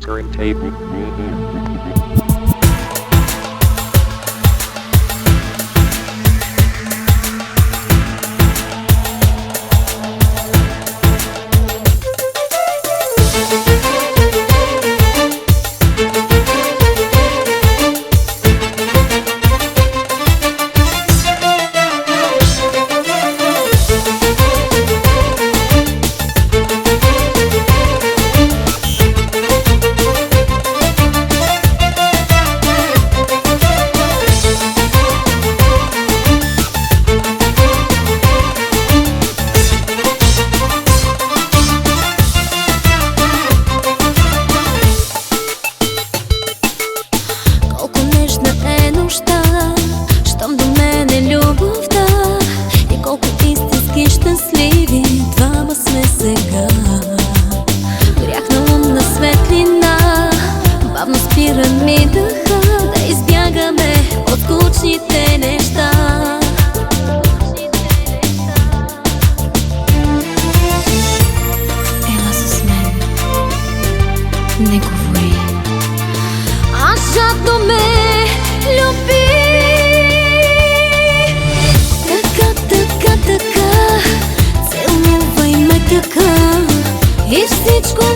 turntable. спират ми дъха Да избягаме от скучните неща. Ела с мен. Не говори. Аз жадно ме люби. Така, така, така. Целувай ме така. И всичко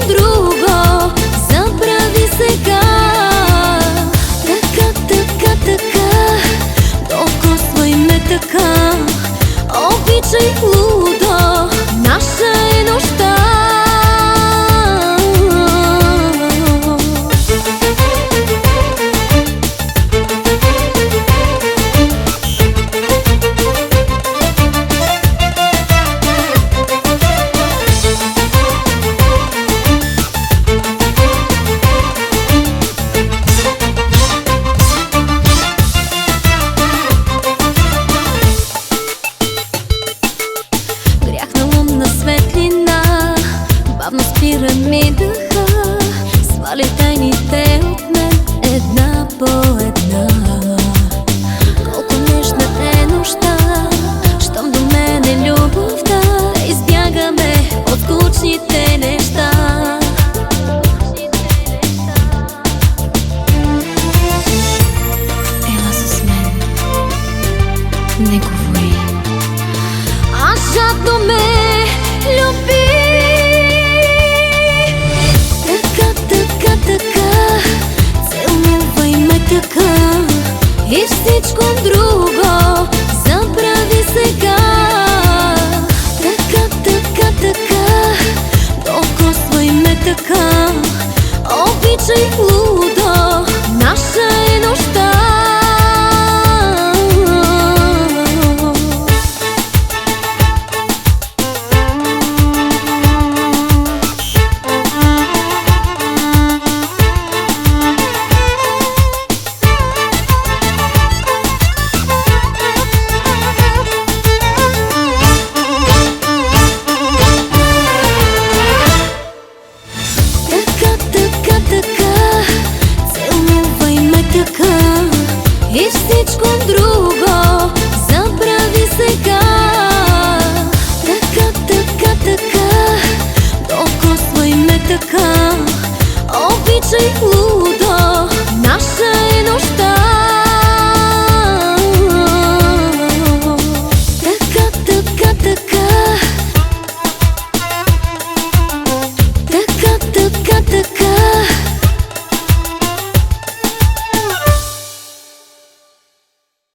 pyramid Este descontrole така. Обичай лудо Наша